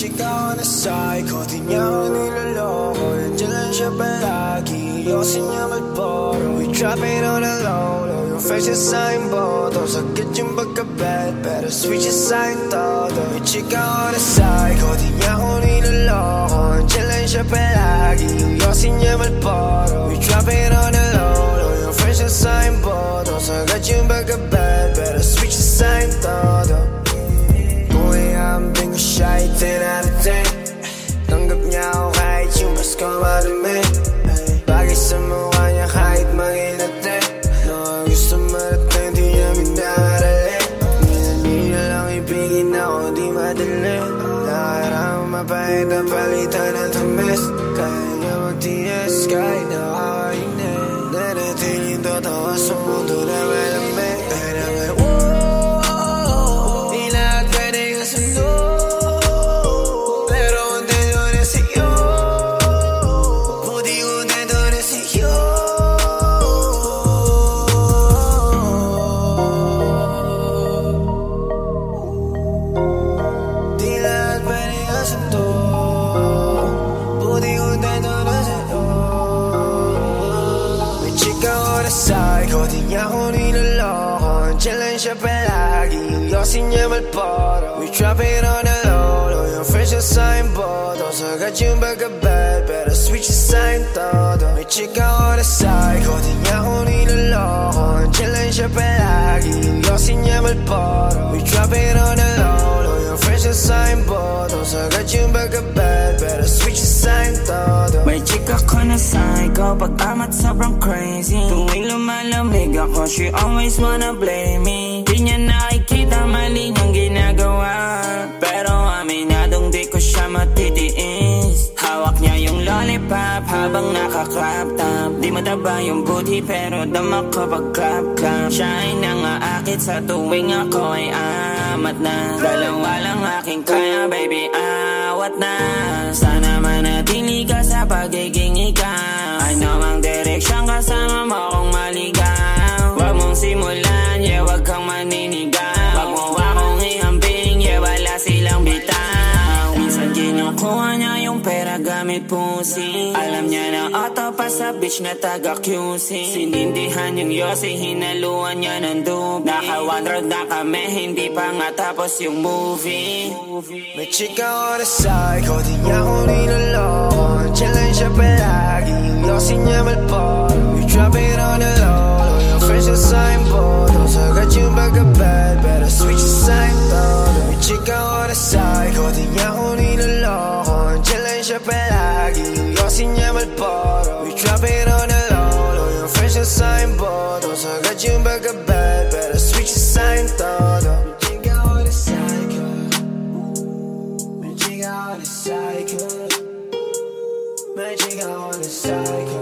chika on the niya ako niloloko Nandiyan lang siya palagi Yosin niya Marlboro We drop it on the low low Yung face niya sa aking boto Sakit yung pagka-bad Pero sweet siya sa aking todo May chika on the niya ako niloloko Nandiyan lang siya palagi Yosin niya Marlboro We ako, di madali Nakarang mapahit ang palitan ng tamis Kaya mag-TS kahit nakakainis Narating yung totoo sa mundo chika ko na psycho Di niya ako niloloko lang siya palagi Yosin niya Marlboro We it on the low low Yung niya sa aking boto Sagat yung pagka-bad Pero siya sa aking todo May chika ko na psycho Di niya ako niloloko lang siya palagi Yosin niya Marlboro We it on the low low Yung niya sa aking boto Sagat yung pagka-bad Pero siya sa aking todo May chick ako na psycho Pag amat sobrang crazy Lumalamig ako She always wanna blame me. Di niya nakikita mali niyang ginagawa. Pero aminadong di ko siya matitiis. Hawak niya yung lollipop Habang naka-crop top. Di mataba yung booty Pero dama ko pag clap clap. Siya ay nangaakit sa tuwing ako ay amat na. Dalawa lang aking kaya baby awat na. Sana manatili ka sa pagiging ikaw. I know ang direksyon kasama mo kung maligaw gamit pusi Alam niya na auto pa sa bitch na taga QC Sinindihan yung yosi, hinaluan niya ng dubi. Naka one road na kami, hindi pa nga tapos yung movie. May chika ko na psycho Di niya ako niloloko Andiyan lang siya palagi Yosin niya malporo We drop it on the low Yung friends niya sa aking boto Sagat yung Pero sweet siya sa aking todo May chika ko na psycho Magic